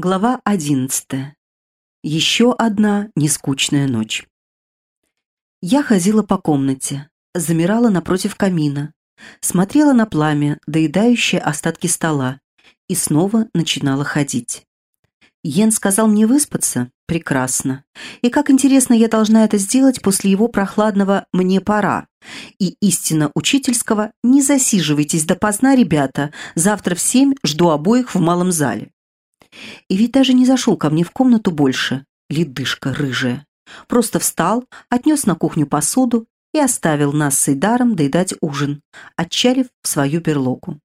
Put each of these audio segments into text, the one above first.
Глава одиннадцатая. Еще одна нескучная ночь. Я ходила по комнате, замирала напротив камина, смотрела на пламя, доедающее остатки стола, и снова начинала ходить. Йен сказал мне выспаться? Прекрасно. И как интересно я должна это сделать после его прохладного «мне пора» и истинно учительского «не засиживайтесь допоздна, ребята, завтра в семь жду обоих в малом зале». И ведь даже не зашел ко мне в комнату больше, ледышка рыжая. Просто встал, отнес на кухню посуду и оставил нас с Идаром доедать ужин, отчалив в свою берлогу.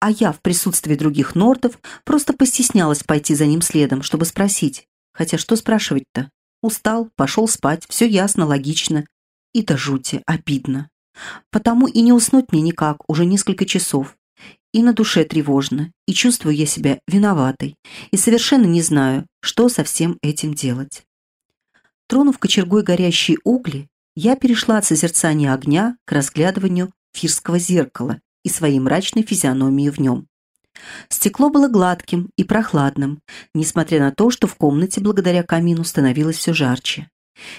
А я в присутствии других нордов просто постеснялась пойти за ним следом, чтобы спросить. Хотя что спрашивать-то? Устал, пошел спать, все ясно, логично. И до жути, обидно. Потому и не уснуть мне никак уже несколько часов. И на душе тревожно, и чувствую я себя виноватой, и совершенно не знаю, что со всем этим делать. Тронув кочергой горящие угли, я перешла от созерцания огня к разглядыванию фирского зеркала и своей мрачной физиономии в нем. Стекло было гладким и прохладным, несмотря на то, что в комнате благодаря камину становилось все жарче.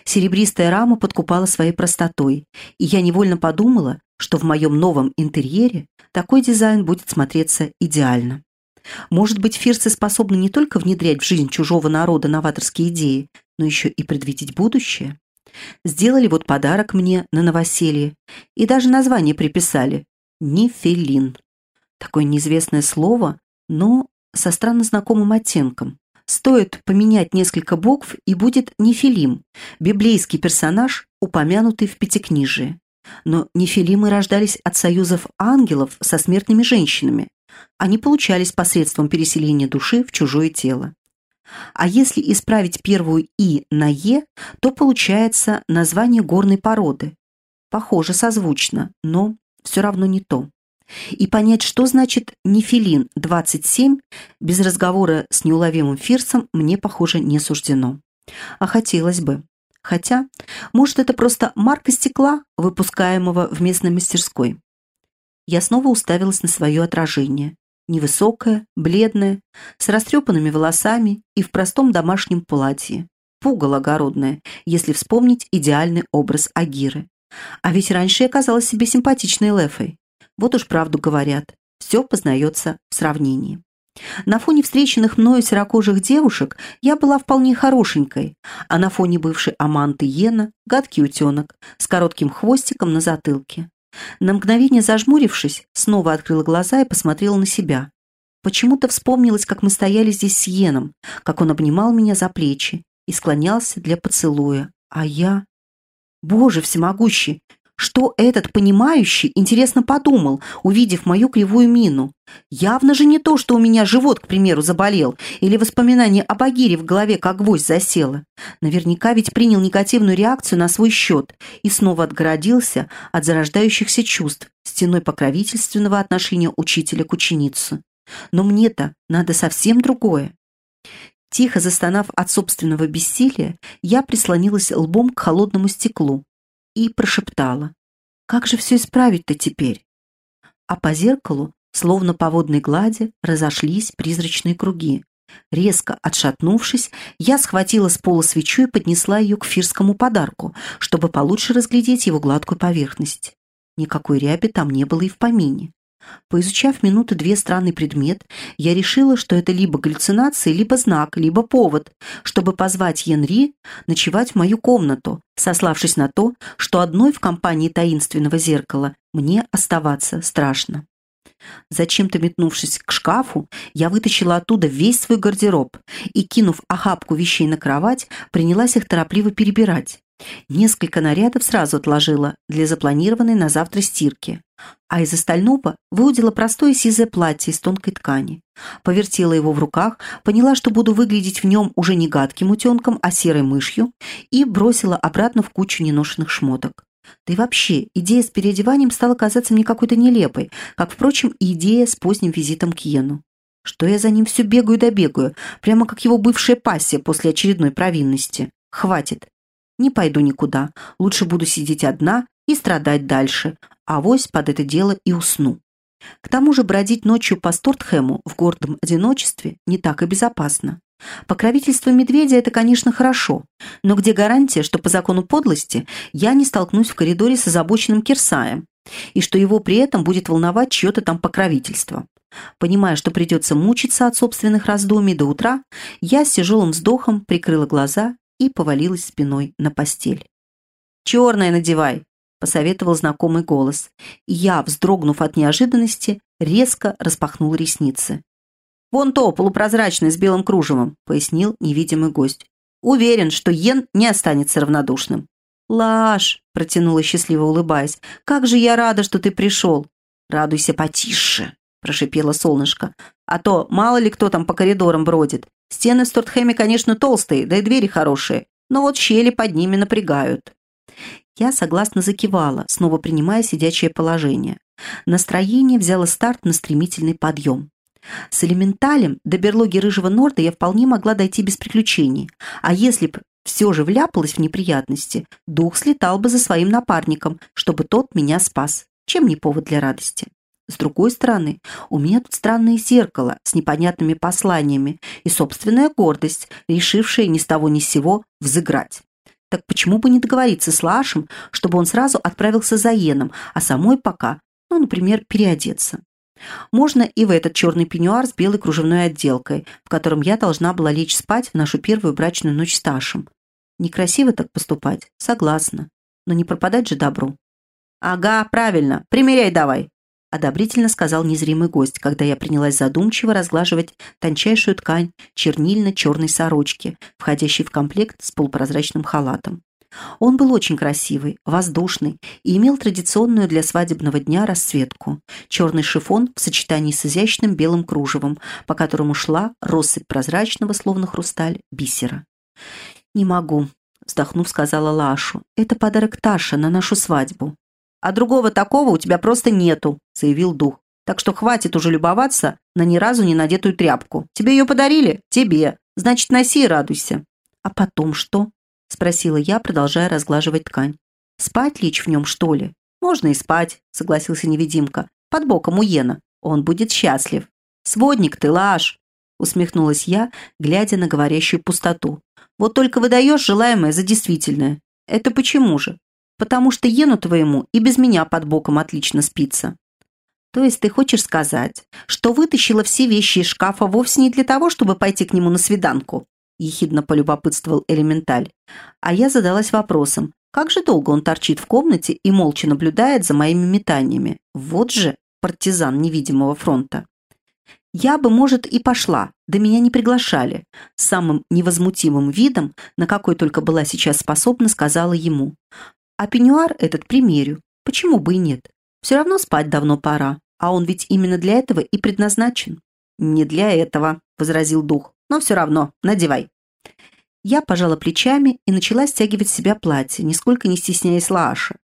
Серебристая рама подкупала своей простотой, и я невольно подумала, что в моем новом интерьере такой дизайн будет смотреться идеально. Может быть, фирсы способны не только внедрять в жизнь чужого народа новаторские идеи, но еще и предвидеть будущее? Сделали вот подарок мне на новоселье и даже название приписали – «Нефелин». Такое неизвестное слово, но со странно знакомым оттенком. Стоит поменять несколько букв, и будет Нефилим, библейский персонаж, упомянутый в Пятикнижии. Но нефилимы рождались от союзов ангелов со смертными женщинами. Они получались посредством переселения души в чужое тело. А если исправить первую «и» на «е», то получается название горной породы. Похоже, созвучно, но все равно не то. И понять, что значит нефилин 27, без разговора с неуловимым фирсом, мне, похоже, не суждено. А хотелось бы. Хотя, может, это просто марка стекла, выпускаемого в местной мастерской. Я снова уставилась на свое отражение. Невысокое, бледное, с растрепанными волосами и в простом домашнем платье. Пугало огородное, если вспомнить идеальный образ Агиры. А ведь раньше я казалась себе симпатичной Лефой. Вот уж правду говорят, все познается в сравнении. На фоне встреченных мною серокожих девушек я была вполне хорошенькой, а на фоне бывшей Аманты Йена – гадкий утенок с коротким хвостиком на затылке. На мгновение зажмурившись, снова открыла глаза и посмотрела на себя. Почему-то вспомнилось, как мы стояли здесь с Йеном, как он обнимал меня за плечи и склонялся для поцелуя. А я... Боже всемогущий, что этот понимающий интересно подумал, увидев мою кривую мину? Явно же не то, что у меня живот, к примеру, заболел, или воспоминание об Агире в голове как гвоздь засело. Наверняка ведь принял негативную реакцию на свой счет и снова отгородился от зарождающихся чувств, стеной покровительственного отношения учителя к ученице. Но мне-то надо совсем другое. Тихо застонав от собственного бессилия, я прислонилась лбом к холодному стеклу, и прошептала. «Как же все исправить-то теперь?» А по зеркалу, словно по водной глади, разошлись призрачные круги. Резко отшатнувшись, я схватила с пола свечу и поднесла ее к фирскому подарку, чтобы получше разглядеть его гладкую поверхность. Никакой ряби там не было и в помине. Поизучав минуты две странный предмет, я решила, что это либо галлюцинации, либо знак, либо повод, чтобы позвать Йенри ночевать в мою комнату, сославшись на то, что одной в компании таинственного зеркала мне оставаться страшно. Зачем-то метнувшись к шкафу, я вытащила оттуда весь свой гардероб и, кинув охапку вещей на кровать, принялась их торопливо перебирать. Несколько нарядов сразу отложила для запланированной на завтра стирки, а из остального выудила простое сизое платье из тонкой ткани. Повертела его в руках, поняла, что буду выглядеть в нем уже не гадким утенком, а серой мышью, и бросила обратно в кучу неношенных шмоток. Да и вообще, идея с переодеванием стала казаться мне какой-то нелепой, как, впрочем, и идея с поздним визитом к Йену. Что я за ним все бегаю да бегаю, прямо как его бывшая пассия после очередной провинности. Хватит. Не пойду никуда. Лучше буду сидеть одна и страдать дальше. а Авось под это дело и усну. К тому же бродить ночью по Стортхэму в гордом одиночестве не так и безопасно. Покровительство медведя – это, конечно, хорошо, но где гарантия, что по закону подлости я не столкнусь в коридоре с озабоченным Кирсаем, и что его при этом будет волновать чье-то там покровительство? Понимая, что придется мучиться от собственных раздумий до утра, я с тяжелым вздохом прикрыла глаза и повалилась спиной на постель. «Черное надевай!» – посоветовал знакомый голос, я, вздрогнув от неожиданности, резко распахнул ресницы. «Вон то, полупрозрачное, с белым кружевом», — пояснил невидимый гость. «Уверен, что Йен не останется равнодушным». «Лаш», — протянула счастливо улыбаясь, — «как же я рада, что ты пришел». «Радуйся потише», — прошипело солнышко. «А то мало ли кто там по коридорам бродит. Стены в Стортхэме, конечно, толстые, да и двери хорошие, но вот щели под ними напрягают». Я согласно закивала, снова принимая сидячее положение. Настроение взяло старт на стремительный подъем. С элементалем до берлоги Рыжего Норда я вполне могла дойти без приключений, а если б все же вляпалась в неприятности, дух слетал бы за своим напарником, чтобы тот меня спас. Чем не повод для радости? С другой стороны, у меня тут странное зеркало с непонятными посланиями и собственная гордость, решившая ни с того ни с сего взыграть. Так почему бы не договориться с Лашем, чтобы он сразу отправился за Йеном, а самой пока, ну, например, переодеться? Можно и в этот черный пеньюар с белой кружевной отделкой, в котором я должна была лечь спать в нашу первую брачную ночь с Ташем. Некрасиво так поступать, согласна, но не пропадать же добру. «Ага, правильно, примеряй давай», одобрительно сказал незримый гость, когда я принялась задумчиво разглаживать тончайшую ткань чернильно-черной сорочки, входящей в комплект с полупрозрачным халатом. Он был очень красивый, воздушный и имел традиционную для свадебного дня расцветку. Черный шифон в сочетании с изящным белым кружевом, по которому шла россыпь прозрачного, словно хрусталь, бисера. «Не могу», — вздохнув, сказала Лашу. «Это подарок Таша на нашу свадьбу». «А другого такого у тебя просто нету», — заявил дух. «Так что хватит уже любоваться на ни разу не надетую тряпку. Тебе ее подарили? Тебе. Значит, носи и радуйся». «А потом что?» — спросила я, продолжая разглаживать ткань. «Спать лечь в нем, что ли?» «Можно и спать», — согласился невидимка. «Под боком у Йена. Он будет счастлив». «Сводник ты, лаж!» — усмехнулась я, глядя на говорящую пустоту. «Вот только выдаешь желаемое за действительное. Это почему же? Потому что Йену твоему и без меня под боком отлично спится». «То есть ты хочешь сказать, что вытащила все вещи из шкафа вовсе не для того, чтобы пойти к нему на свиданку?» ехидно полюбопытствовал Элементаль. А я задалась вопросом, как же долго он торчит в комнате и молча наблюдает за моими метаниями? Вот же партизан невидимого фронта. Я бы, может, и пошла, да меня не приглашали. Самым невозмутимым видом, на какой только была сейчас способна, сказала ему. А пеньюар этот примерю. Почему бы и нет? Все равно спать давно пора, а он ведь именно для этого и предназначен. «Не для этого», — возразил дух но все равно, надевай». Я пожала плечами и начала стягивать с себя платье, нисколько не стесняясь Лааши.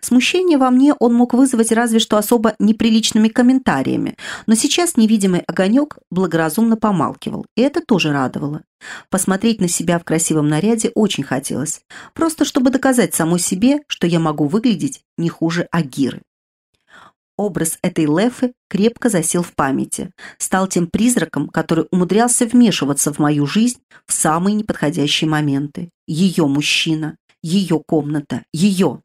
Смущение во мне он мог вызвать разве что особо неприличными комментариями, но сейчас невидимый огонек благоразумно помалкивал, и это тоже радовало. Посмотреть на себя в красивом наряде очень хотелось, просто чтобы доказать самой себе, что я могу выглядеть не хуже Агиры. Образ этой Лефы крепко засел в памяти, стал тем призраком, который умудрялся вмешиваться в мою жизнь в самые неподходящие моменты. Ее мужчина, ее комната, ее.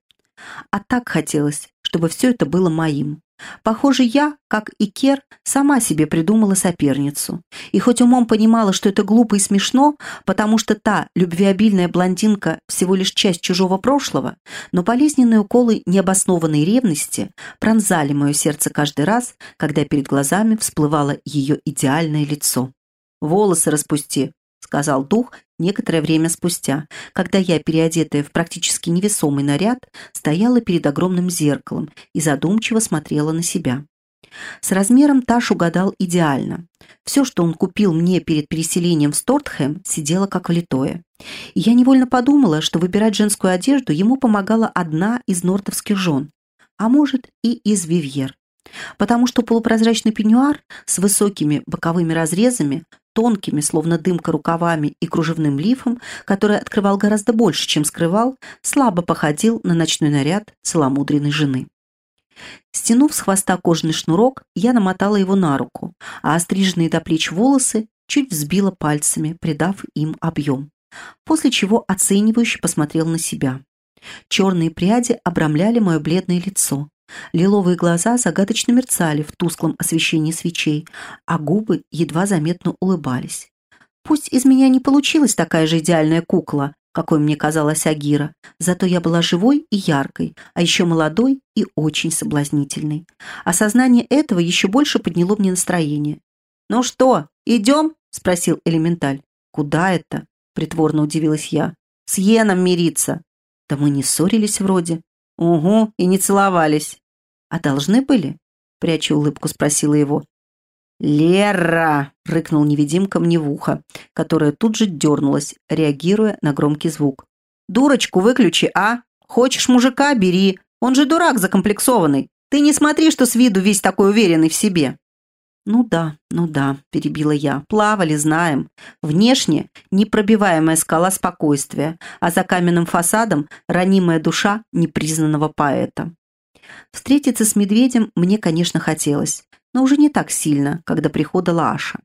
А так хотелось, чтобы все это было моим. Похоже, я, как и Кер, сама себе придумала соперницу. И хоть умом понимала, что это глупо и смешно, потому что та любвеобильная блондинка всего лишь часть чужого прошлого, но болезненные уколы необоснованной ревности пронзали мое сердце каждый раз, когда перед глазами всплывало ее идеальное лицо. «Волосы распусти», — сказал дух некоторое время спустя, когда я, переодетая в практически невесомый наряд, стояла перед огромным зеркалом и задумчиво смотрела на себя. С размером Таш угадал идеально. Все, что он купил мне перед переселением в Стортхэм, сидело как влитое. И я невольно подумала, что выбирать женскую одежду ему помогала одна из нортовских жен, а может и из Вивьер потому что полупрозрачный пеньюар с высокими боковыми разрезами, тонкими, словно дымка рукавами и кружевным лифом, который открывал гораздо больше, чем скрывал, слабо походил на ночной наряд целомудренной жены. Стянув с хвоста кожаный шнурок, я намотала его на руку, а остриженные до плеч волосы чуть взбила пальцами, придав им объем. После чего оценивающе посмотрел на себя. Черные пряди обрамляли мое бледное лицо. Лиловые глаза загадочно мерцали в тусклом освещении свечей, а губы едва заметно улыбались. Пусть из меня не получилась такая же идеальная кукла, какой мне казалась Агира, зато я была живой и яркой, а еще молодой и очень соблазнительной. Осознание этого еще больше подняло мне настроение. «Ну что, идем?» – спросил Элементаль. «Куда это?» – притворно удивилась я. «С Йеном мириться». «Да мы не ссорились вроде». «Угу, и не целовались». «А должны были?» – пряча улыбку, спросила его. «Лера!» — рыкнул невидимка мне в ухо, которая тут же дернулась, реагируя на громкий звук. «Дурочку выключи, а? Хочешь мужика — бери. Он же дурак закомплексованный. Ты не смотри, что с виду весь такой уверенный в себе». «Ну да, ну да», — перебила я. «Плавали, знаем. Внешне непробиваемая скала спокойствия, а за каменным фасадом ранимая душа непризнанного поэта». Встретиться с медведем мне, конечно, хотелось но уже не так сильно, до прихода Лааша.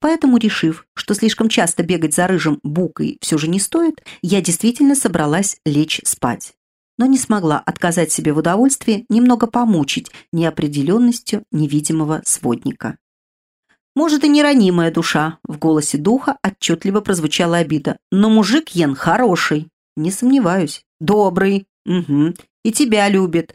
Поэтому, решив, что слишком часто бегать за рыжим букой все же не стоит, я действительно собралась лечь спать. Но не смогла отказать себе в удовольствии немного помучить неопределенностью невидимого сводника. «Может, и не ранимая душа», — в голосе духа отчетливо прозвучала обида. «Но мужик Йен хороший». «Не сомневаюсь». «Добрый». «Угу. И тебя любит.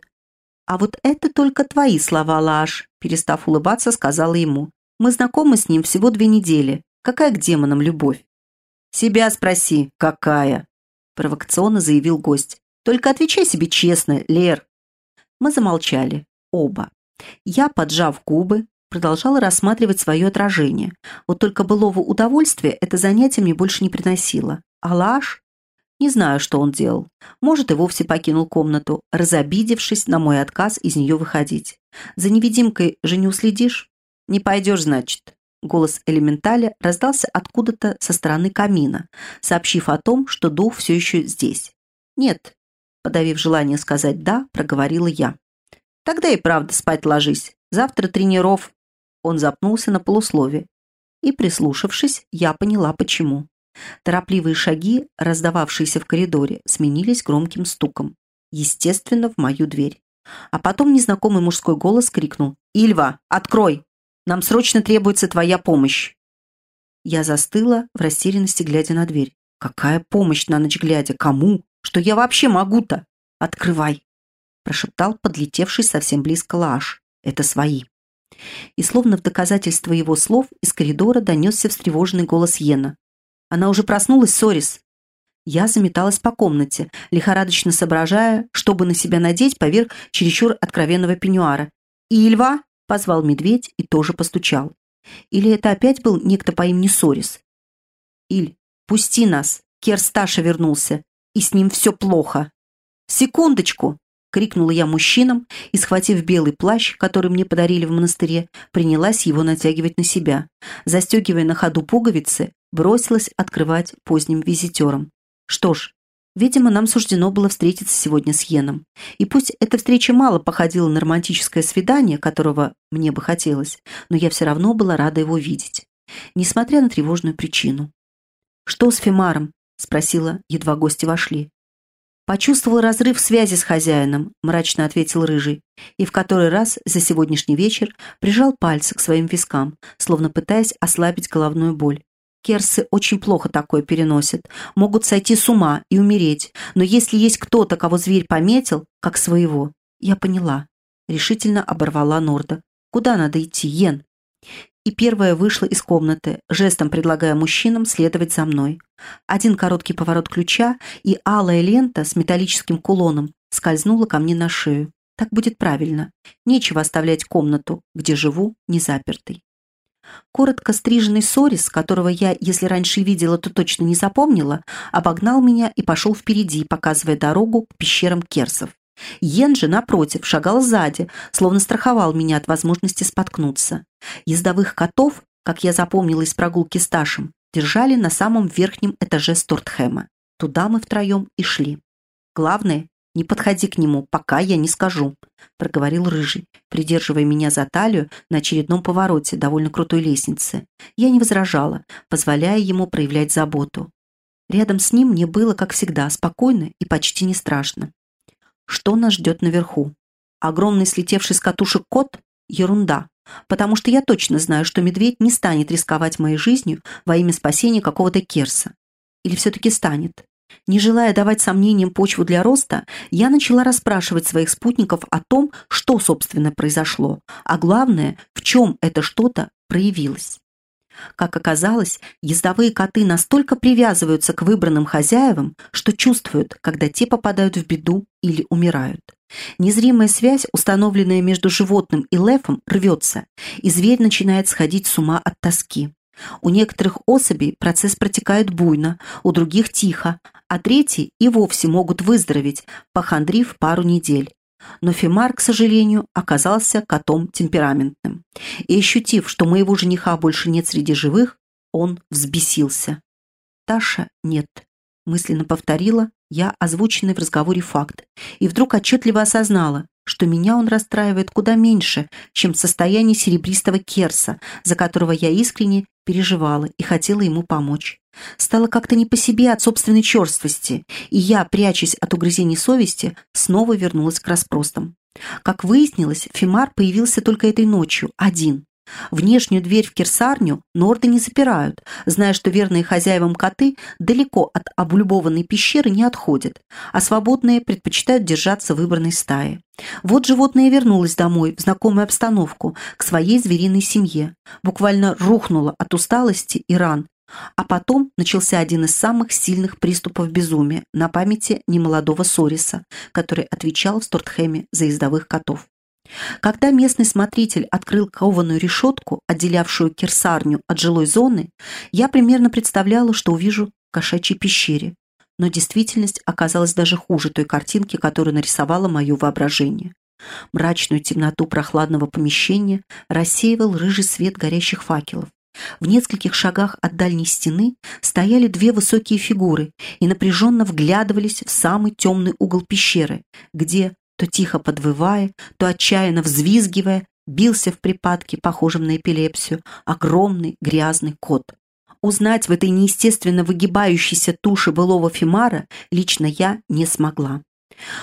«А вот это только твои слова, Лаш», – перестав улыбаться, сказала ему. «Мы знакомы с ним всего две недели. Какая к демонам любовь?» «Себя спроси, какая?» – провокационно заявил гость. «Только отвечай себе честно, Лер». Мы замолчали. Оба. Я, поджав губы, продолжала рассматривать свое отражение. Вот только былого удовольствия это занятие мне больше не приносило. А Лаш не знаю, что он делал. Может, и вовсе покинул комнату, разобидевшись на мой отказ из нее выходить. За невидимкой же не уследишь? Не пойдешь, значит. Голос элементаля раздался откуда-то со стороны камина, сообщив о том, что дух все еще здесь. «Нет», — подавив желание сказать «да», проговорила я. «Тогда и правда спать ложись. Завтра тренеров...» Он запнулся на полуслове. И, прислушавшись, я поняла, почему. Торопливые шаги, раздававшиеся в коридоре, сменились громким стуком. Естественно, в мою дверь. А потом незнакомый мужской голос крикнул «Ильва, открой! Нам срочно требуется твоя помощь!» Я застыла в растерянности, глядя на дверь. «Какая помощь на ночь глядя? Кому? Что я вообще могу-то? Открывай!» прошептал подлетевший совсем близко Лаш. «Это свои». И словно в доказательство его слов из коридора донесся встревоженный голос Йена. Она уже проснулась, Сорис. Я заметалась по комнате, лихорадочно соображая, чтобы на себя надеть поверх чересчур откровенного пеньюара. «Ильва!» — позвал медведь и тоже постучал. Или это опять был некто по имени Сорис? «Иль, пусти нас!» Керсташа вернулся, и с ним все плохо. «Секундочку!» — крикнула я мужчинам и, схватив белый плащ, который мне подарили в монастыре, принялась его натягивать на себя. Застегивая на ходу пуговицы, бросилась открывать поздним визитерам. Что ж, видимо, нам суждено было встретиться сегодня с Йеном. И пусть эта встреча мало походила на романтическое свидание, которого мне бы хотелось, но я все равно была рада его видеть, несмотря на тревожную причину. «Что с Фимаром?» – спросила, едва гости вошли. «Почувствовал разрыв связи с хозяином», – мрачно ответил Рыжий, и в который раз за сегодняшний вечер прижал пальцы к своим вискам, словно пытаясь ослабить головную боль. Керсы очень плохо такое переносят, могут сойти с ума и умереть, но если есть кто-то, кого зверь пометил, как своего, я поняла. Решительно оборвала Норда. Куда надо идти, Йен? И первая вышла из комнаты, жестом предлагая мужчинам следовать за мной. Один короткий поворот ключа, и алая лента с металлическим кулоном скользнула ко мне на шею. Так будет правильно. Нечего оставлять комнату, где живу, незапертой. Коротко стриженный Сорис, которого я, если раньше видела, то точно не запомнила, обогнал меня и пошел впереди, показывая дорогу к пещерам керсов. Йен же, напротив, шагал сзади, словно страховал меня от возможности споткнуться. Ездовых котов, как я запомнила из прогулки с Ташем, держали на самом верхнем этаже Стортхэма. Туда мы втроем и шли. Главное «Не подходи к нему, пока я не скажу», — проговорил Рыжий, придерживая меня за талию на очередном повороте довольно крутой лестницы. Я не возражала, позволяя ему проявлять заботу. Рядом с ним мне было, как всегда, спокойно и почти не страшно. Что нас ждет наверху? Огромный слетевший с катушек кот? Ерунда. Потому что я точно знаю, что медведь не станет рисковать моей жизнью во имя спасения какого-то керса. Или все-таки станет? Не желая давать сомнениям почву для роста, я начала расспрашивать своих спутников о том, что, собственно, произошло, а главное, в чем это что-то проявилось. Как оказалось, ездовые коты настолько привязываются к выбранным хозяевам, что чувствуют, когда те попадают в беду или умирают. Незримая связь, установленная между животным и лефом, рвется, и зверь начинает сходить с ума от тоски. У некоторых особей процесс протекает буйно, у других тихо, а третьи и вовсе могут выздороветь, похандрив пару недель. Но Фимар, к сожалению, оказался котом темпераментным. И ощутив, что моего жениха больше нет среди живых, он взбесился. «Таша нет», — мысленно повторила я озвученный в разговоре факт, и вдруг отчетливо осознала, что меня он расстраивает куда меньше, чем состояние серебристого керса, за которого я искренне переживала и хотела ему помочь. Стало как-то не по себе от собственной черствости, и я, прячась от угрызений совести, снова вернулась к расспросам. Как выяснилось, Фимар появился только этой ночью, один. Внешнюю дверь в кирсарню норды не запирают, зная, что верные хозяевам коты далеко от облюбованной пещеры не отходят, а свободные предпочитают держаться выбранной стаи. Вот животное вернулось домой, в знакомую обстановку, к своей звериной семье. Буквально рухнуло от усталости и ран. А потом начался один из самых сильных приступов безумия на памяти немолодого Сориса, который отвечал в Стортхеме за ездовых котов. Когда местный смотритель открыл кованую решетку, отделявшую кирсарню от жилой зоны, я примерно представляла, что увижу в кошачьей пещере. Но действительность оказалась даже хуже той картинки, которую нарисовало мое воображение. Мрачную темноту прохладного помещения рассеивал рыжий свет горящих факелов. В нескольких шагах от дальней стены стояли две высокие фигуры и напряженно вглядывались в самый темный угол пещеры, где, то тихо подвывая, то отчаянно взвизгивая, бился в припадке, похожем на эпилепсию, огромный грязный кот. Узнать в этой неестественно выгибающейся туше былого Фимара лично я не смогла.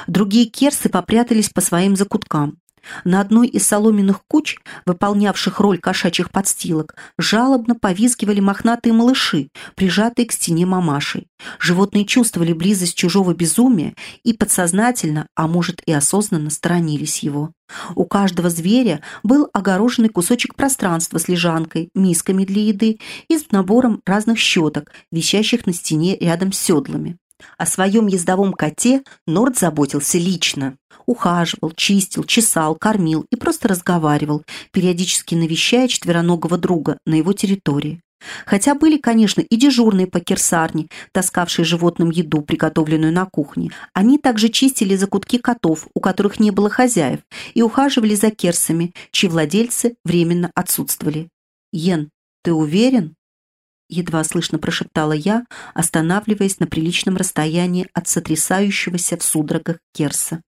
Другие керсы попрятались по своим закуткам. На одной из соломенных куч, выполнявших роль кошачьих подстилок, жалобно повизгивали мохнатые малыши, прижатые к стене мамашей. Животные чувствовали близость чужого безумия и подсознательно, а может и осознанно сторонились его. У каждого зверя был огороженный кусочек пространства с лежанкой, мисками для еды и с набором разных щеток, висящих на стене рядом с седлами. О своем ездовом коте Норд заботился лично. Ухаживал, чистил, чесал, кормил и просто разговаривал, периодически навещая четвероногого друга на его территории. Хотя были, конечно, и дежурные по кирсарне, таскавшие животным еду, приготовленную на кухне. Они также чистили закутки котов, у которых не было хозяев, и ухаживали за керсами, чьи владельцы временно отсутствовали. «Йен, ты уверен?» Едва слышно прошептала я, останавливаясь на приличном расстоянии от сотрясающегося в судорогах Керса.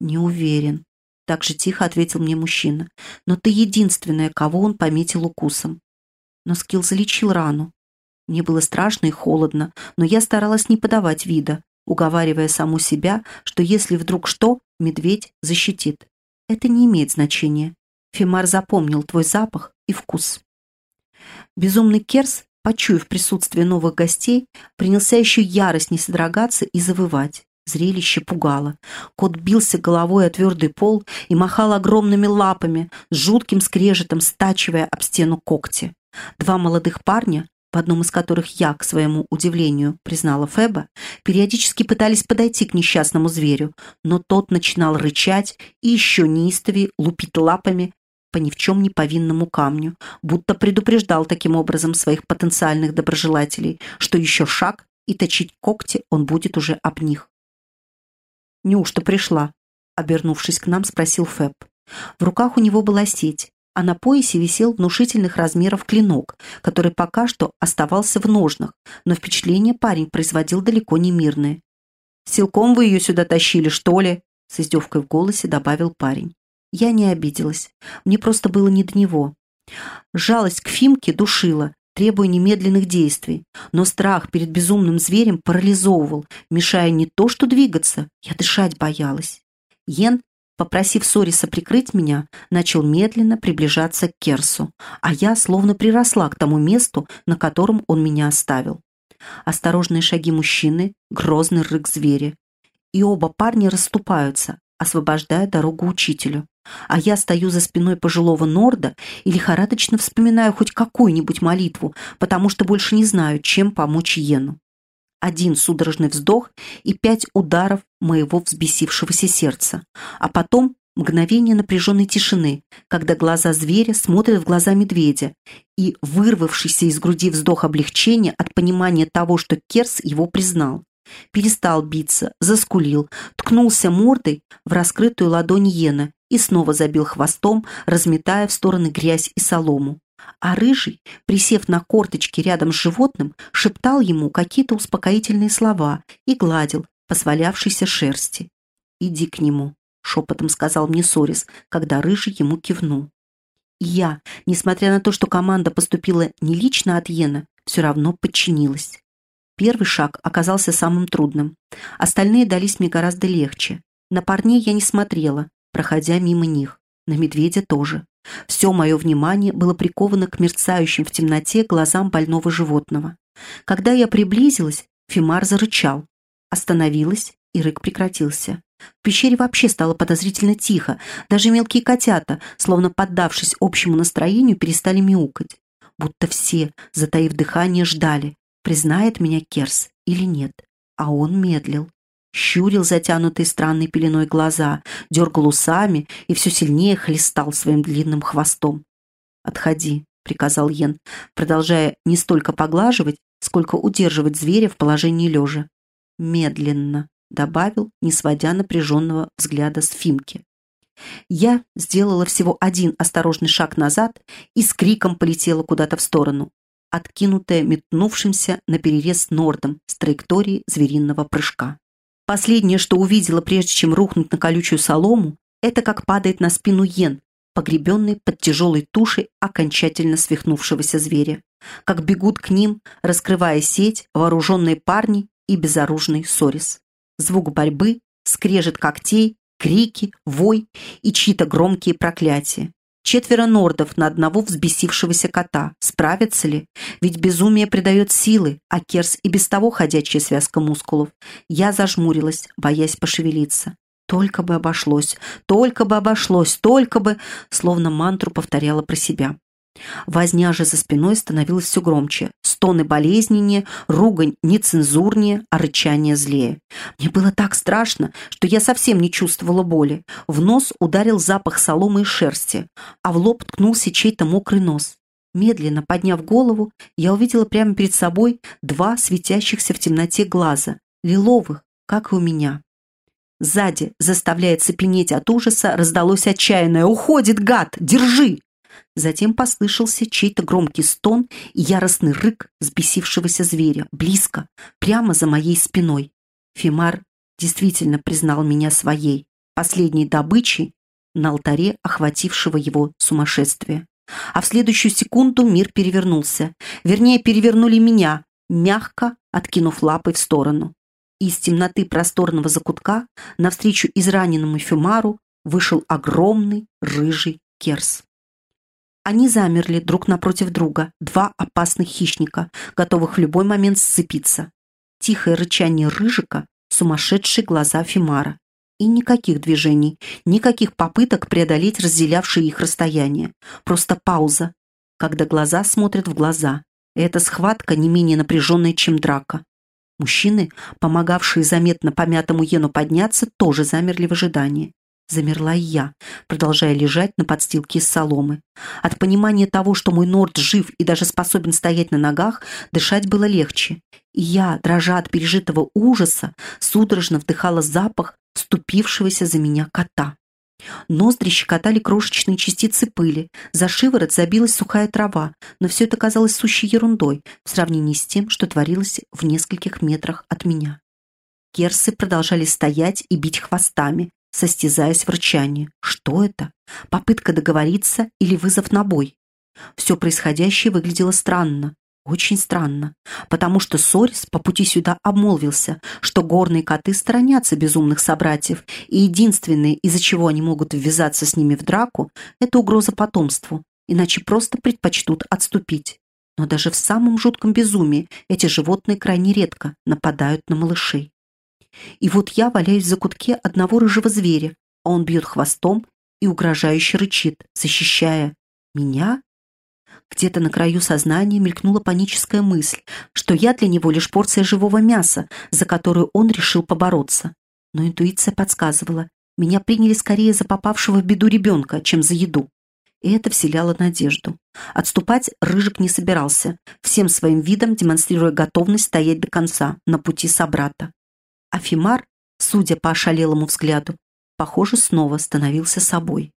«Не уверен», — так же тихо ответил мне мужчина. «Но ты единственная, кого он пометил укусом». Но Скилл залечил рану. Мне было страшно и холодно, но я старалась не подавать вида, уговаривая саму себя, что если вдруг что, медведь защитит. Это не имеет значения. Фимар запомнил твой запах и вкус. Безумный Керс почуяв присутствие новых гостей, принялся еще яростней содрогаться и завывать. Зрелище пугало. Кот бился головой о твердый пол и махал огромными лапами, с жутким скрежетом стачивая об стену когти. Два молодых парня, в одном из которых я, к своему удивлению, признала Феба, периодически пытались подойти к несчастному зверю, но тот начинал рычать и еще неистовее лупить лапами по ни в чем не повинному камню, будто предупреждал таким образом своих потенциальных доброжелателей, что еще шаг, и точить когти он будет уже об них. «Неужто пришла?» — обернувшись к нам, спросил Фэб. В руках у него была сеть, а на поясе висел внушительных размеров клинок, который пока что оставался в ножнах, но впечатление парень производил далеко не мирное. Силком вы ее сюда тащили, что ли?» С издевкой в голосе добавил парень. Я не обиделась. Мне просто было не до него. Жалость к Фимке душила, требуя немедленных действий, но страх перед безумным зверем парализовывал, мешая не то что двигаться, я дышать боялась. Йен, попросив Сориса прикрыть меня, начал медленно приближаться к Керсу, а я словно приросла к тому месту, на котором он меня оставил. Осторожные шаги мужчины, грозный рык зверя. И оба парня расступаются, освобождая дорогу учителю а я стою за спиной пожилого Норда и лихорадочно вспоминаю хоть какую-нибудь молитву, потому что больше не знаю, чем помочь Йену. Один судорожный вздох и пять ударов моего взбесившегося сердца, а потом мгновение напряженной тишины, когда глаза зверя смотрят в глаза медведя, и вырвавшийся из груди вздох облегчения от понимания того, что Керс его признал. Перестал биться, заскулил, ткнулся мордой в раскрытую ладонь Йена и снова забил хвостом, разметая в стороны грязь и солому. А рыжий, присев на корточки рядом с животным, шептал ему какие-то успокоительные слова и гладил по шерсти. «Иди к нему», — шепотом сказал мне Сорис, когда рыжий ему кивнул. Я, несмотря на то, что команда поступила не лично от Йена, все равно подчинилась. Первый шаг оказался самым трудным. Остальные дались мне гораздо легче. На парней я не смотрела, проходя мимо них. На медведя тоже. Все мое внимание было приковано к мерцающим в темноте глазам больного животного. Когда я приблизилась, Фимар зарычал. Остановилась, и рык прекратился. В пещере вообще стало подозрительно тихо. Даже мелкие котята, словно поддавшись общему настроению, перестали мяукать. Будто все, затаив дыхание, ждали, признает меня Керс или нет. А он медлил щурил затянутые странной пеленой глаза, дергал усами и все сильнее хлестал своим длинным хвостом. «Отходи», — приказал Йен, продолжая не столько поглаживать, сколько удерживать зверя в положении лежа. «Медленно», — добавил, не сводя напряженного взгляда с Фимки. Я сделала всего один осторожный шаг назад и с криком полетела куда-то в сторону, откинутая метнувшимся на перерез Нордом с траектории звериного прыжка. Последнее, что увидела, прежде чем рухнуть на колючую солому, это как падает на спину Йен, погребенный под тяжелой тушей окончательно свихнувшегося зверя. Как бегут к ним, раскрывая сеть, вооруженные парни и безоружный Сорис. Звук борьбы, скрежет когтей, крики, вой и чьи-то громкие проклятия. Четверо нордов на одного взбесившегося кота. Справятся ли? Ведь безумие придает силы, а Керс и без того ходячая связка мускулов. Я зажмурилась, боясь пошевелиться. Только бы обошлось, только бы обошлось, только бы... Словно мантру повторяла про себя. Возня же за спиной становилась все громче. Стоны болезненнее, ругань нецензурнее, а рычание злее. Мне было так страшно, что я совсем не чувствовала боли. В нос ударил запах соломы и шерсти, а в лоб ткнулся чей-то мокрый нос. Медленно подняв голову, я увидела прямо перед собой два светящихся в темноте глаза, лиловых, как и у меня. Сзади, заставляя цепенеть от ужаса, раздалось отчаянное «Уходит, гад! Держи!» Затем послышался чей-то громкий стон и яростный рык взбесившегося зверя, близко, прямо за моей спиной. Фимар действительно признал меня своей, последней добычей на алтаре охватившего его сумасшествия. А в следующую секунду мир перевернулся. Вернее, перевернули меня, мягко откинув лапой в сторону. Из темноты просторного закутка навстречу израненному Фимару вышел огромный рыжий керс. Они замерли друг напротив друга, два опасных хищника, готовых в любой момент сцепиться. Тихое рычание рыжика, сумасшедшие глаза Фимара. И никаких движений, никаких попыток преодолеть разделявшие их расстояние. Просто пауза, когда глаза смотрят в глаза. Эта схватка не менее напряженная, чем драка. Мужчины, помогавшие заметно помятому Ену подняться, тоже замерли в ожидании. Замерла и я, продолжая лежать на подстилке из соломы. От понимания того, что мой Норд жив и даже способен стоять на ногах, дышать было легче. И я, дрожа от пережитого ужаса, судорожно вдыхала запах вступившегося за меня кота. Ноздри щекотали крошечные частицы пыли, за шиворот забилась сухая трава, но все это казалось сущей ерундой в сравнении с тем, что творилось в нескольких метрах от меня. Керсы продолжали стоять и бить хвостами, состязаясь в рычании. Что это? Попытка договориться или вызов на бой? Все происходящее выглядело странно. Очень странно, потому что Сорис по пути сюда обмолвился, что горные коты сторонятся безумных собратьев, и единственное, из-за чего они могут ввязаться с ними в драку, это угроза потомству, иначе просто предпочтут отступить. Но даже в самом жутком безумии эти животные крайне редко нападают на малышей. И вот я валяюсь в закутке одного рыжего зверя, а он бьет хвостом и угрожающе рычит, защищая меня где-то на краю сознания мелькнула паническая мысль, что я для него лишь порция живого мяса, за которую он решил побороться. Но интуиция подсказывала, меня приняли скорее за попавшего в беду ребенка, чем за еду. И это вселяло надежду. Отступать Рыжик не собирался, всем своим видом демонстрируя готовность стоять до конца, на пути собрата. Афимар, судя по ошалелому взгляду, похоже, снова становился собой.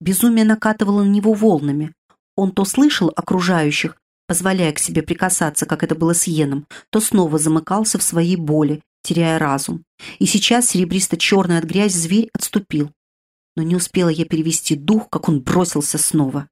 Безумие накатывало на него волнами, он то слышал окружающих, позволяя к себе прикасаться, как это было с Йеном, то снова замыкался в своей боли, теряя разум. И сейчас серебристо-черный от грязи зверь отступил. Но не успела я перевести дух, как он бросился снова.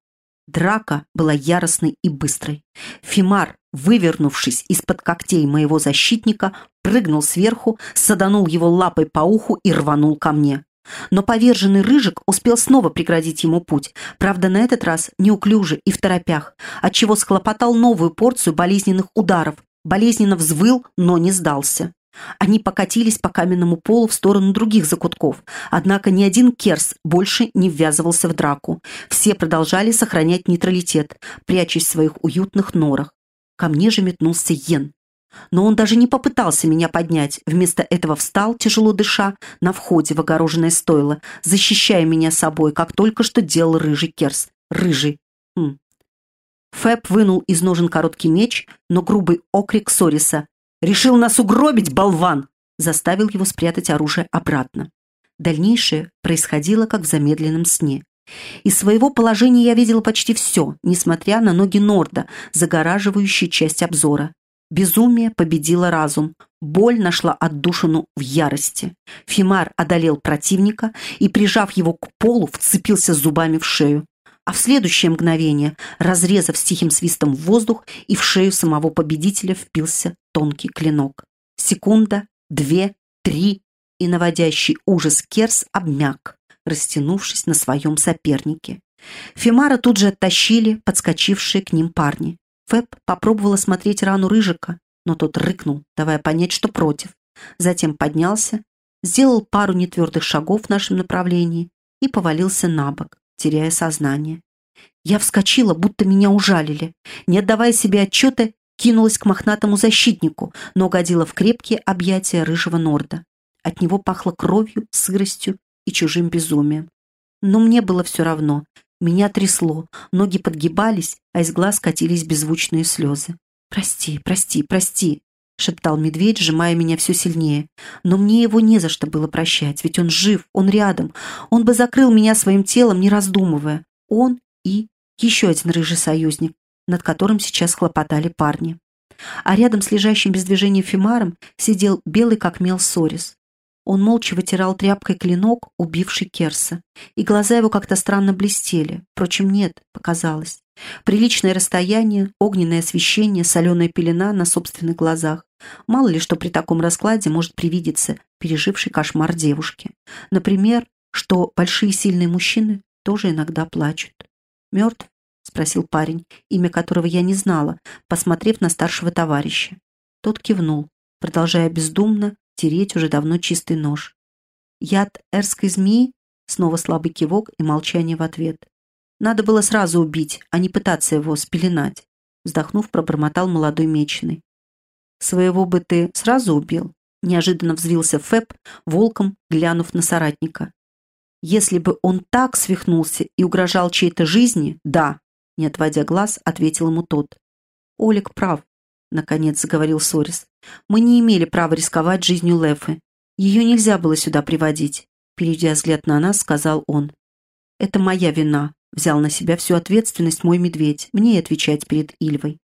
Драка была яростной и быстрой. Фимар, вывернувшись из-под когтей моего защитника, прыгнул сверху, саданул его лапой по уху и рванул ко мне. Но поверженный Рыжик успел снова преградить ему путь, правда, на этот раз неуклюже и в торопях, отчего схлопотал новую порцию болезненных ударов, болезненно взвыл, но не сдался. Они покатились по каменному полу в сторону других закутков, однако ни один Керс больше не ввязывался в драку. Все продолжали сохранять нейтралитет, прячась в своих уютных норах. Ко мне же метнулся Йен. Но он даже не попытался меня поднять, вместо этого встал, тяжело дыша, на входе в огороженное стойло, защищая меня собой, как только что делал рыжий Керс. Рыжий. Хм. Фэб вынул из ножен короткий меч, но грубый окрик Сориса «Решил нас угробить, болван!» заставил его спрятать оружие обратно. Дальнейшее происходило, как в замедленном сне. Из своего положения я видела почти все, несмотря на ноги Норда, загораживающие часть обзора. Безумие победило разум. Боль нашла отдушину в ярости. Фимар одолел противника и, прижав его к полу, вцепился зубами в шею. А в следующее мгновение, разрезав с свистом воздух, и в шею самого победителя впился тонкий клинок. Секунда, две, три, и наводящий ужас Керс обмяк, растянувшись на своем сопернике. Фимара тут же оттащили подскочившие к ним парни. Фэб попробовала смотреть рану Рыжика, но тот рыкнул, давая понять, что против. Затем поднялся, сделал пару нетвердых шагов в нашем направлении и повалился на бок, теряя сознание. Я вскочила, будто меня ужалили. Не отдавая себе отчета, кинулась к мохнатому защитнику, но угодила в крепкие объятия рыжего норда. От него пахло кровью, сыростью и чужим безумием. Но мне было все равно. Меня трясло, ноги подгибались, а из глаз катились беззвучные слезы. «Прости, прости, прости», — шептал медведь, сжимая меня все сильнее. «Но мне его не за что было прощать, ведь он жив, он рядом. Он бы закрыл меня своим телом, не раздумывая. Он и еще один рыжий союзник, над которым сейчас хлопотали парни. А рядом с лежащим без движения Фимаром сидел белый как мел Сорис. Он молча вытирал тряпкой клинок, убивший Керса. И глаза его как-то странно блестели. Впрочем, нет, показалось. Приличное расстояние, огненное освещение, соленая пелена на собственных глазах. Мало ли что при таком раскладе может привидеться переживший кошмар девушки. Например, что большие сильные мужчины тоже иногда плачут. «Мертв?» — спросил парень, имя которого я не знала, посмотрев на старшего товарища. Тот кивнул, продолжая бездумно тереть уже давно чистый нож. Яд эрской змеи? Снова слабый кивок и молчание в ответ. Надо было сразу убить, а не пытаться его спеленать. Вздохнув, пробормотал молодой меченый. «Своего бы ты сразу убил?» Неожиданно взвился Фэб, волком глянув на соратника. «Если бы он так свихнулся и угрожал чьей-то жизни, да», не отводя глаз, ответил ему тот. «Олег прав наконец заговорил Сорис. «Мы не имели права рисковать жизнью Лефы. Ее нельзя было сюда приводить», переведя взгляд на нас, сказал он. «Это моя вина», взял на себя всю ответственность мой медведь, мне и отвечать перед Ильвой.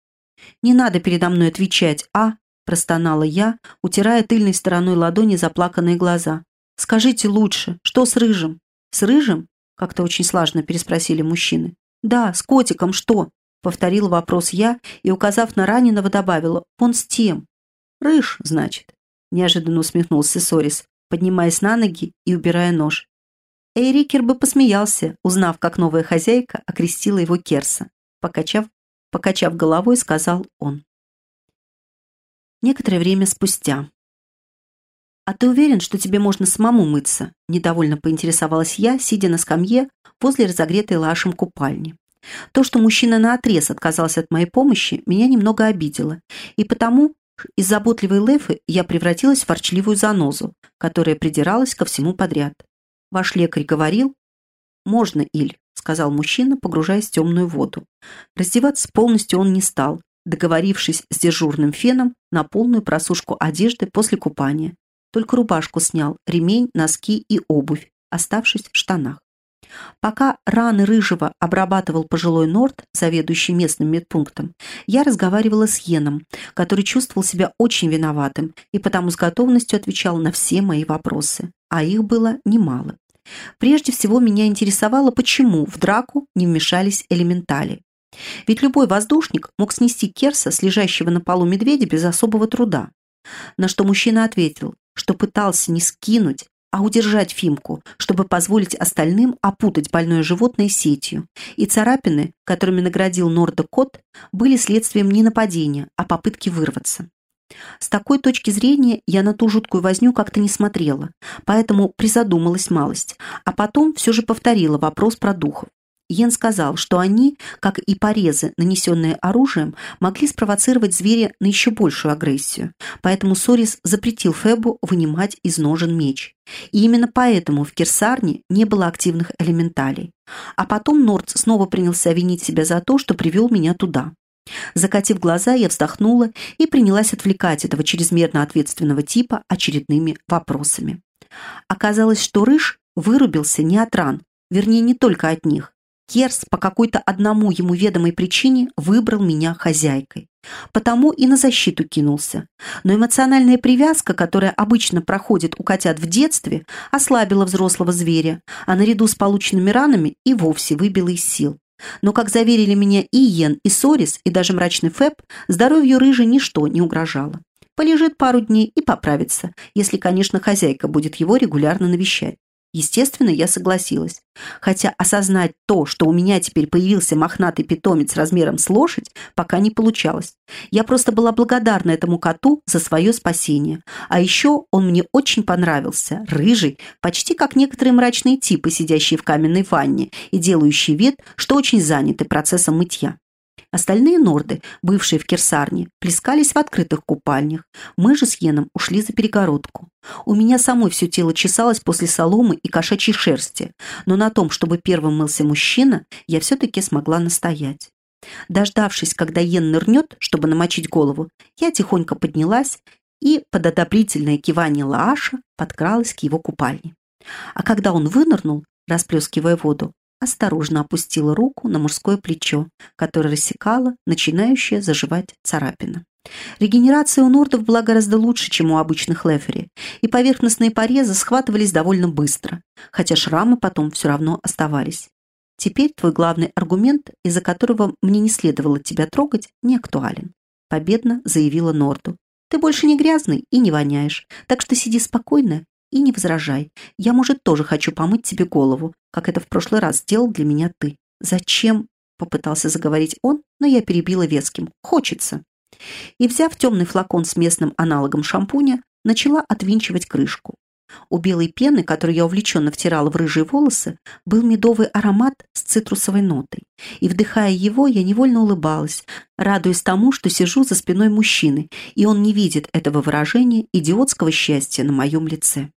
«Не надо передо мной отвечать, а?» простонала я, утирая тыльной стороной ладони заплаканные глаза. «Скажите лучше, что с Рыжим?» «С Рыжим?» — как-то очень слажно переспросили мужчины. «Да, с котиком что?» — повторил вопрос я и, указав на раненого, добавила. «Он с тем». «Рыж, значит?» — неожиданно усмехнулся Сорис, поднимаясь на ноги и убирая нож. Эйрикер бы посмеялся, узнав, как новая хозяйка окрестила его Керса. Покачав, покачав головой, сказал он. Некоторое время спустя. «А ты уверен, что тебе можно самому мыться?» Недовольно поинтересовалась я, сидя на скамье возле разогретой лашем купальни. То, что мужчина наотрез отказался от моей помощи, меня немного обидело, и потому из заботливой Лефы я превратилась в ворчливую занозу, которая придиралась ко всему подряд. Ваш лекарь говорил? Можно, Иль, сказал мужчина, погружаясь в темную воду. Раздеваться полностью он не стал, договорившись с дежурным феном на полную просушку одежды после купания. Только рубашку снял, ремень, носки и обувь, оставшись в штанах. Пока раны Рыжего обрабатывал пожилой Норд, заведующий местным медпунктом, я разговаривала с Йеном, который чувствовал себя очень виноватым и потому с готовностью отвечал на все мои вопросы, а их было немало. Прежде всего меня интересовало, почему в драку не вмешались элементали. Ведь любой воздушник мог снести Керса с лежащего на полу медведя без особого труда. На что мужчина ответил, что пытался не скинуть, а удержать Фимку, чтобы позволить остальным опутать больное животное сетью. И царапины, которыми наградил Норда кот, были следствием не нападения, а попытки вырваться. С такой точки зрения я на ту жуткую возню как-то не смотрела, поэтому призадумалась малость, а потом все же повторила вопрос про духов. Йен сказал, что они, как и порезы, нанесенные оружием, могли спровоцировать зверя на еще большую агрессию. Поэтому Сорис запретил Фебу вынимать из ножен меч. И именно поэтому в Кирсарне не было активных элементалей. А потом Нордс снова принялся винить себя за то, что привел меня туда. Закатив глаза, я вздохнула и принялась отвлекать этого чрезмерно ответственного типа очередными вопросами. Оказалось, что Рыж вырубился не от ран, вернее, не только от них, Керс по какой-то одному ему ведомой причине выбрал меня хозяйкой. Потому и на защиту кинулся. Но эмоциональная привязка, которая обычно проходит у котят в детстве, ослабила взрослого зверя, а наряду с полученными ранами и вовсе выбила из сил. Но, как заверили меня и Йен, и Сорис, и даже мрачный Фэб, здоровью рыжи ничто не угрожало. Полежит пару дней и поправится, если, конечно, хозяйка будет его регулярно навещать. Естественно, я согласилась. Хотя осознать то, что у меня теперь появился мохнатый питомец размером с лошадь, пока не получалось. Я просто была благодарна этому коту за свое спасение. А еще он мне очень понравился. Рыжий, почти как некоторые мрачные типы, сидящие в каменной ванне и делающие вид, что очень заняты процессом мытья. Остальные норды, бывшие в Кирсарне, плескались в открытых купальнях. Мы же с Йеном ушли за перегородку. У меня самой все тело чесалось после соломы и кошачьей шерсти, но на том, чтобы первым мылся мужчина, я все-таки смогла настоять. Дождавшись, когда Йен нырнет, чтобы намочить голову, я тихонько поднялась и, под одобрительное кивание Лааша, подкралась к его купальне. А когда он вынырнул, расплескивая воду, осторожно опустила руку на мужское плечо, которое рассекало начинающая заживать царапина. Регенерация у нордов была гораздо лучше, чем у обычных лефери, и поверхностные порезы схватывались довольно быстро, хотя шрамы потом все равно оставались. Теперь твой главный аргумент, из-за которого мне не следовало тебя трогать, не актуален. Победно заявила Норду. Ты больше не грязный и не воняешь, так что сиди спокойно и не возражай. Я, может, тоже хочу помыть тебе голову, как это в прошлый раз сделал для меня ты. Зачем? Попытался заговорить он, но я перебила веским. Хочется. И, взяв темный флакон с местным аналогом шампуня, начала отвинчивать крышку. У белой пены, которую я увлеченно втирала в рыжие волосы, был медовый аромат с цитрусовой нотой. И, вдыхая его, я невольно улыбалась, радуясь тому, что сижу за спиной мужчины, и он не видит этого выражения идиотского счастья на моем лице.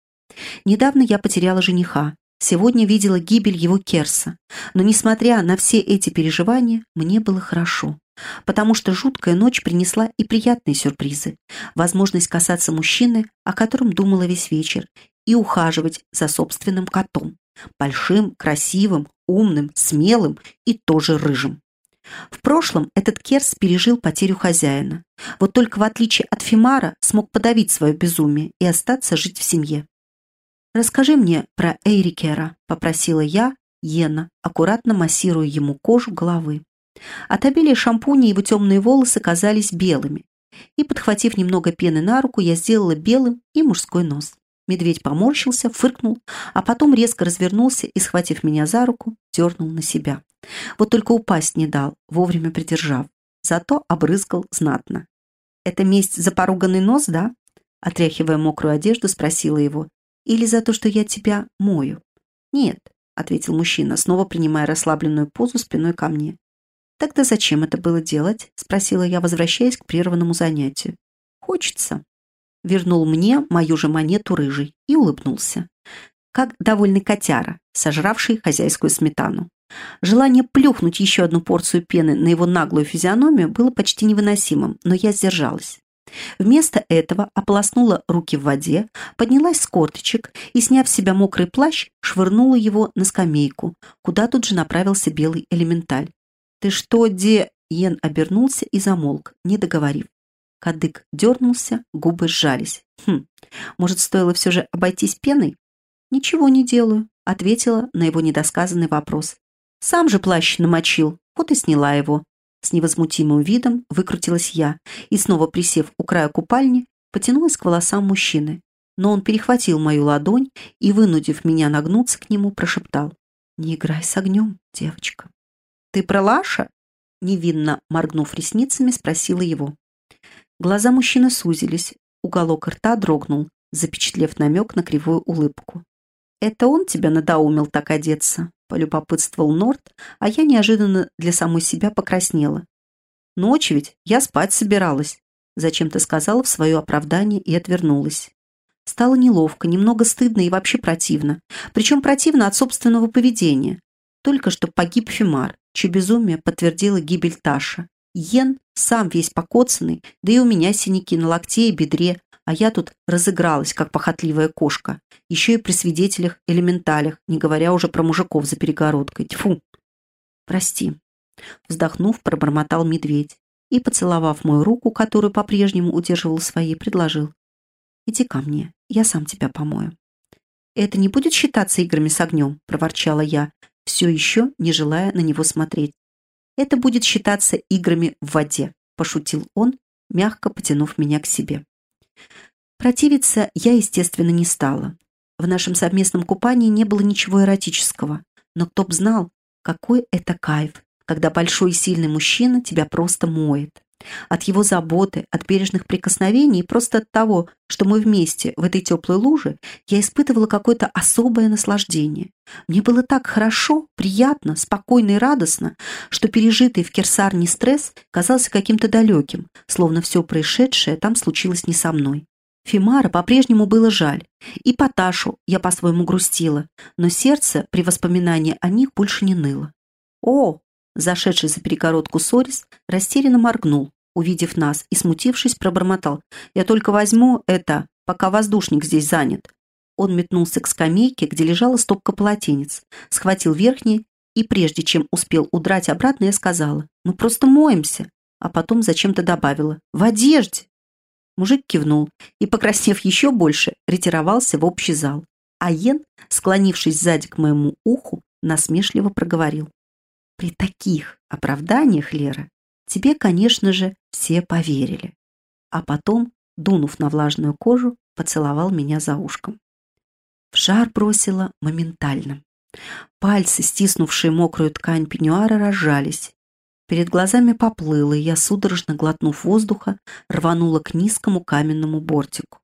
Недавно я потеряла жениха, сегодня видела гибель его Керса. Но, несмотря на все эти переживания, мне было хорошо. Потому что жуткая ночь принесла и приятные сюрпризы. Возможность касаться мужчины, о котором думала весь вечер, и ухаживать за собственным котом. Большим, красивым, умным, смелым и тоже рыжим. В прошлом этот Керс пережил потерю хозяина. Вот только в отличие от Фимара смог подавить свое безумие и остаться жить в семье. «Расскажи мне про Эйрикера», — попросила я, Йена, аккуратно массируя ему кожу головы. От обилия шампуня его темные волосы казались белыми. И, подхватив немного пены на руку, я сделала белым и мужской нос. Медведь поморщился, фыркнул, а потом резко развернулся и, схватив меня за руку, дернул на себя. Вот только упасть не дал, вовремя придержав. Зато обрызгал знатно. «Это месть за поруганный нос, да?» Отряхивая мокрую одежду, спросила его. «Или за то, что я тебя мою?» «Нет», — ответил мужчина, снова принимая расслабленную позу спиной ко мне. «Тогда зачем это было делать?» — спросила я, возвращаясь к прерванному занятию. «Хочется». Вернул мне мою же монету рыжий и улыбнулся. Как довольный котяра, сожравший хозяйскую сметану. Желание плюхнуть еще одну порцию пены на его наглую физиономию было почти невыносимым, но я сдержалась. Вместо этого ополоснула руки в воде, поднялась с корточек и, сняв с себя мокрый плащ, швырнула его на скамейку, куда тут же направился белый элементаль. «Ты что, де...» Йен обернулся и замолк, не договорив. Кадык дернулся, губы сжались. «Хм, может, стоило все же обойтись пеной?» «Ничего не делаю», — ответила на его недосказанный вопрос. Сам же плащ намочил, вот и сняла его. С невозмутимым видом выкрутилась я и, снова присев у края купальни, потянулась к волосам мужчины. Но он перехватил мою ладонь и, вынудив меня нагнуться к нему, прошептал. «Не играй с огнем, девочка». «Ты про Лаша?» Невинно моргнув ресницами, спросила его. Глаза мужчины сузились, уголок рта дрогнул, запечатлев намек на кривую улыбку. «Это он тебя надоумил так одеться?» – полюбопытствовал Норт, а я неожиданно для самой себя покраснела. «Ночь ведь, я спать собиралась», – зачем-то сказала в свое оправдание и отвернулась. Стало неловко, немного стыдно и вообще противно. Причем противно от собственного поведения. Только что погиб Фимар, чье безумие подтвердила гибель Таша. Йен сам весь покоцанный, да и у меня синяки на локте и бедре, а я тут разыгралась, как похотливая кошка. Еще и при свидетелях-элементалях, не говоря уже про мужиков за перегородкой. Тьфу! Прости. Вздохнув, пробормотал медведь и, поцеловав мою руку, которую по-прежнему удерживал своей, предложил. «Иди ко мне, я сам тебя помою». «Это не будет считаться играми с огнем?» – проворчала я, все еще не желая на него смотреть. «Это будет считаться играми в воде», – пошутил он, мягко потянув меня к себе. Противиться я, естественно, не стала. В нашем совместном купании не было ничего эротического, но кто б знал, какой это кайф, когда большой и сильный мужчина тебя просто моет. От его заботы, от бережных прикосновений и просто от того, что мы вместе в этой теплой луже, я испытывала какое-то особое наслаждение. Мне было так хорошо, приятно, спокойно и радостно, что пережитый в Керсарне стресс казался каким-то далеким, словно все происшедшее там случилось не со мной. Фимара по-прежнему было жаль, и Поташу я по-своему грустила, но сердце при воспоминании о них больше не ныло. «О, Зашедший за перегородку Сорис растерянно моргнул, увидев нас, и, смутившись, пробормотал. «Я только возьму это, пока воздушник здесь занят». Он метнулся к скамейке, где лежала стопка полотенец, схватил верхний, и прежде чем успел удрать обратно, я сказала, «Мы просто моемся», а потом зачем-то добавила, «В одежде». Мужик кивнул и, покраснев еще больше, ретировался в общий зал. А Йен, склонившись сзади к моему уху, насмешливо проговорил. При таких оправданиях, Лера, тебе, конечно же, все поверили. А потом, дунув на влажную кожу, поцеловал меня за ушком. В жар бросила моментально. Пальцы, стиснувшие мокрую ткань пеньюара, разжались. Перед глазами поплыло, и я, судорожно глотнув воздуха, рванула к низкому каменному бортику.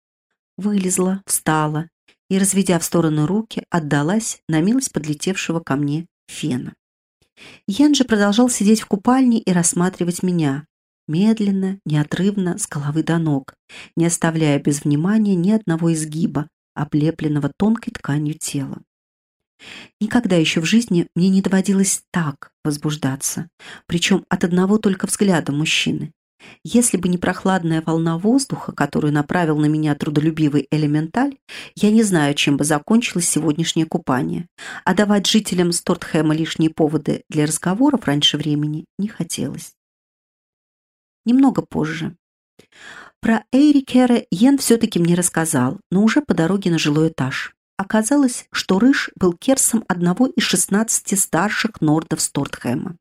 Вылезла, встала и, разведя в стороны руки, отдалась на милость подлетевшего ко мне фена. Ян же продолжал сидеть в купальне и рассматривать меня, медленно, неотрывно, с головы до ног, не оставляя без внимания ни одного изгиба, облепленного тонкой тканью тела. Никогда еще в жизни мне не доводилось так возбуждаться, причем от одного только взгляда мужчины. Если бы не прохладная волна воздуха, которую направил на меня трудолюбивый элементаль, я не знаю, чем бы закончилось сегодняшнее купание. А давать жителям Стортхэма лишние поводы для разговоров раньше времени не хотелось. Немного позже. Про Эйрикера Йен все-таки мне рассказал, но уже по дороге на жилой этаж. Оказалось, что Рыж был керсом одного из 16 старших нордов Стортхэма.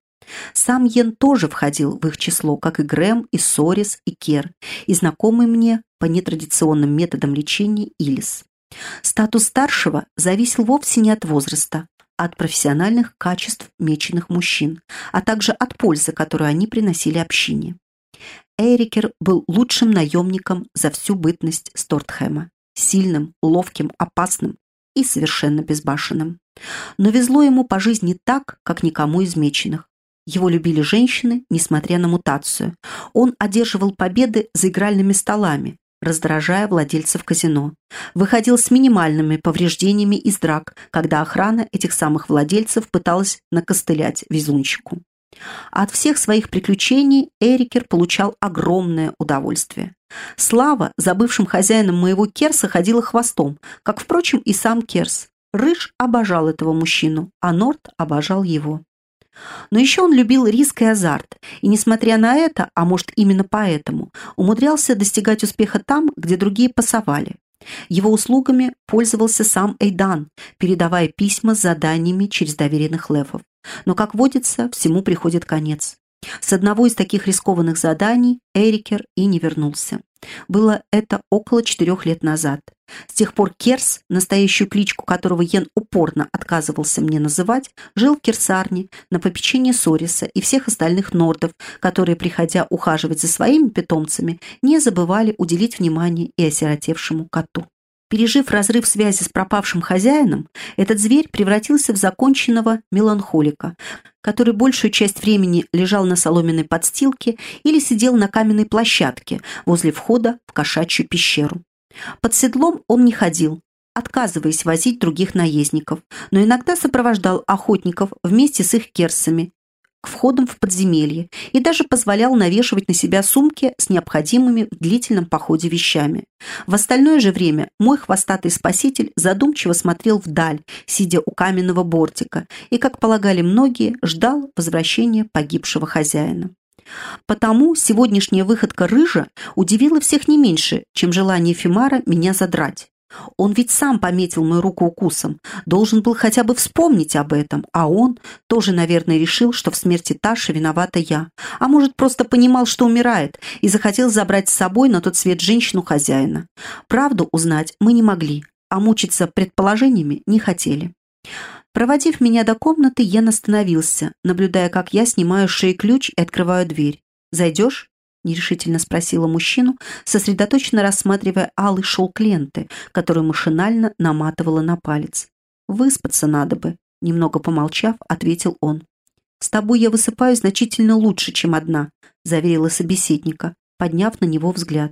Сам Йен тоже входил в их число, как и Грэм, и Сорис, и Кер, и знакомый мне по нетрадиционным методам лечения Илис. Статус старшего зависел вовсе не от возраста, а от профессиональных качеств меченых мужчин, а также от пользы, которую они приносили общине. Эрикер был лучшим наемником за всю бытность Стортхэма. Сильным, ловким, опасным и совершенно безбашенным. Но везло ему по жизни так, как никому из меченых. Его любили женщины, несмотря на мутацию. Он одерживал победы за игральными столами, раздражая владельцев казино. Выходил с минимальными повреждениями из драк, когда охрана этих самых владельцев пыталась накостылять везунчику. От всех своих приключений Эрикер получал огромное удовольствие. Слава за бывшим хозяином моего Керса ходила хвостом, как, впрочем, и сам Керс. Рыж обожал этого мужчину, а Норт обожал его. Но еще он любил риск и азарт, и, несмотря на это, а может именно поэтому, умудрялся достигать успеха там, где другие пасовали. Его услугами пользовался сам Эйдан, передавая письма с заданиями через доверенных лефов. Но, как водится, всему приходит конец. С одного из таких рискованных заданий Эрикер и не вернулся. Было это около четырех лет назад. С тех пор Керс, настоящую кличку которого Йен упорно отказывался мне называть, жил в Керсарне на попечении Сориса и всех остальных нордов, которые, приходя ухаживать за своими питомцами, не забывали уделить внимание и осиротевшему коту. Пережив разрыв связи с пропавшим хозяином, этот зверь превратился в законченного меланхолика, который большую часть времени лежал на соломенной подстилке или сидел на каменной площадке возле входа в кошачью пещеру. Под седлом он не ходил, отказываясь возить других наездников, но иногда сопровождал охотников вместе с их керсами к входам в подземелье и даже позволял навешивать на себя сумки с необходимыми в длительном походе вещами. В остальное же время мой хвостатый спаситель задумчиво смотрел вдаль, сидя у каменного бортика, и, как полагали многие, ждал возвращения погибшего хозяина. Потому сегодняшняя выходка рыжа удивила всех не меньше, чем желание Фимара меня задрать. Он ведь сам пометил мою руку укусом, должен был хотя бы вспомнить об этом, а он тоже, наверное, решил, что в смерти Таши виновата я, а может, просто понимал, что умирает, и захотел забрать с собой на тот свет женщину хозяина. Правду узнать мы не могли, а мучиться предположениями не хотели. Проводив меня до комнаты, Йен остановился, наблюдая, как я снимаю с ключ и открываю дверь. «Зайдешь?» Нерешительно спросила мужчину, сосредоточенно рассматривая алый шелк ленты, которую машинально наматывала на палец. «Выспаться надо бы», — немного помолчав, ответил он. «С тобой я высыпаю значительно лучше, чем одна», — заверила собеседника, подняв на него взгляд.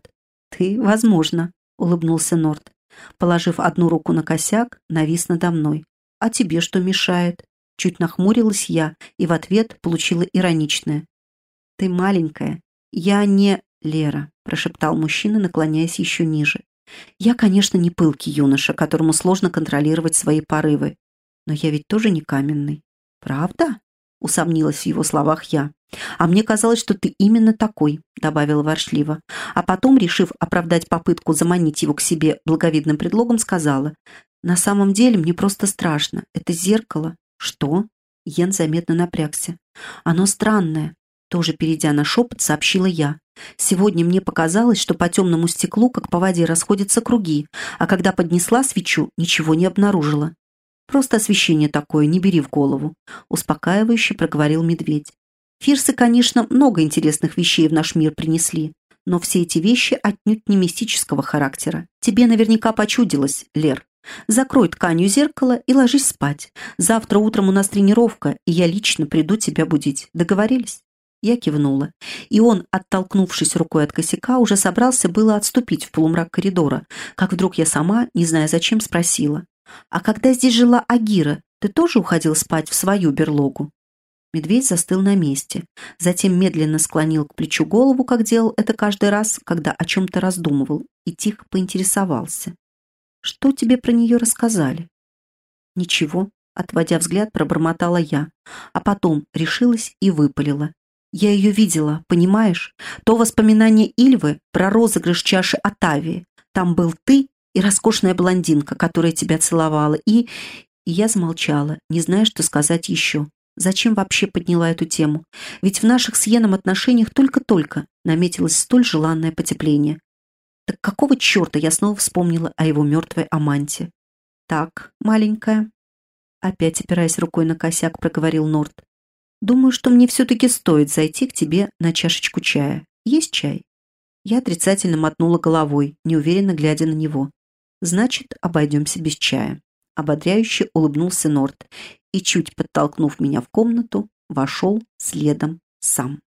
«Ты, возможно», — улыбнулся Норт. Положив одну руку на косяк, навис надо мной. «А тебе что мешает?» Чуть нахмурилась я и в ответ получила ироничное. «Ты маленькая, «Я не Лера», — прошептал мужчина, наклоняясь еще ниже. «Я, конечно, не пылкий юноша, которому сложно контролировать свои порывы. Но я ведь тоже не каменный». «Правда?» — усомнилась в его словах я. «А мне казалось, что ты именно такой», — добавила воршливо. А потом, решив оправдать попытку заманить его к себе благовидным предлогом, сказала. «На самом деле мне просто страшно. Это зеркало». «Что?» Йен заметно напрягся. «Оно странное. Тоже перейдя на шепот, сообщила я. Сегодня мне показалось, что по темному стеклу, как по воде, расходятся круги, а когда поднесла свечу, ничего не обнаружила. «Просто освещение такое, не бери в голову», — успокаивающе проговорил медведь. «Фирсы, конечно, много интересных вещей в наш мир принесли, но все эти вещи отнюдь не мистического характера. Тебе наверняка почудилось, Лер. Закрой тканью зеркало и ложись спать. Завтра утром у нас тренировка, и я лично приду тебя будить. Договорились?» Я кивнула, и он, оттолкнувшись рукой от косяка, уже собрался было отступить в полумрак коридора, как вдруг я сама, не зная зачем, спросила. «А когда здесь жила Агира, ты тоже уходил спать в свою берлогу?» Медведь застыл на месте, затем медленно склонил к плечу голову, как делал это каждый раз, когда о чем-то раздумывал, и тихо поинтересовался. «Что тебе про нее рассказали?» «Ничего», — отводя взгляд, пробормотала я, а потом решилась и выпалила. «Я ее видела, понимаешь? То воспоминание Ильвы про розыгрыш чаши Атавии. Там был ты и роскошная блондинка, которая тебя целовала, и...» И я замолчала, не зная, что сказать еще. Зачем вообще подняла эту тему? Ведь в наших с Йеном отношениях только-только наметилось столь желанное потепление. Так какого черта я снова вспомнила о его мертвой аманте? Так, маленькая. Опять опираясь рукой на косяк, проговорил Норт. Думаю, что мне все-таки стоит зайти к тебе на чашечку чая. Есть чай? Я отрицательно мотнула головой, неуверенно глядя на него. Значит, обойдемся без чая. Ободряюще улыбнулся Норт и, чуть подтолкнув меня в комнату, вошел следом сам.